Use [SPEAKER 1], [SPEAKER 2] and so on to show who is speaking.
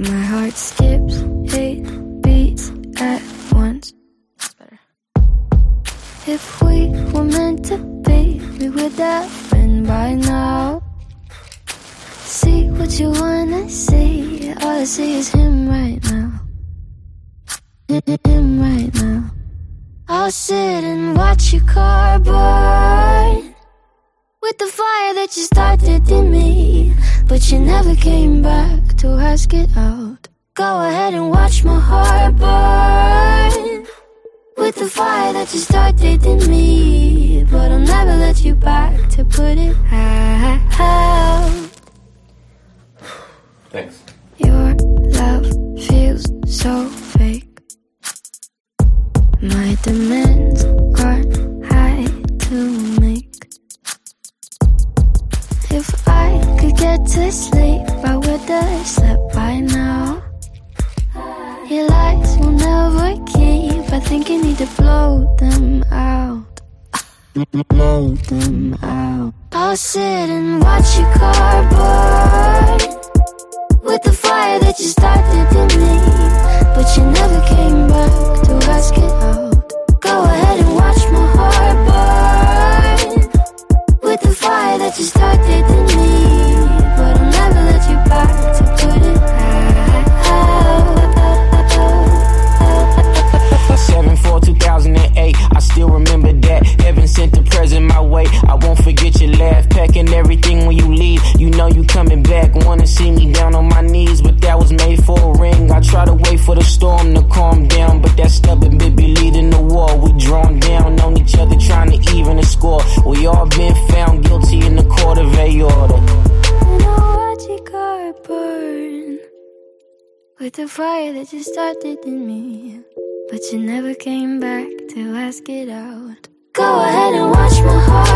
[SPEAKER 1] My heart skips eight beats at once. That's better. If we were meant to be, we would have been by now. See what you wanna see. All I see is him right now. Him right now. I'll sit and watch your car burn with the fire that you started in me. But you never came back to ask it out. Go ahead and watch my heart burn with the fire that you started in me. But I'll never let you back to put it out.
[SPEAKER 2] Thanks.
[SPEAKER 1] Your love feels so fake. My demands are high to make. If I to sleep, I would have slept by now. Your lies will never keep. I think you need to blow them out. Blow them out. I'll sit and watch your car burn
[SPEAKER 3] everything when you leave. You know you coming back. Wanna see me down on my knees, but that was made for a ring. I try to wait for the storm to calm down, but that stubborn bit be leading the war. We drawn down on each other, trying to even the score. We all been found guilty in the court of a order.
[SPEAKER 1] And I'll watch your car burn with the fire that you started in me. But you never came back to ask it out. Go ahead and watch my heart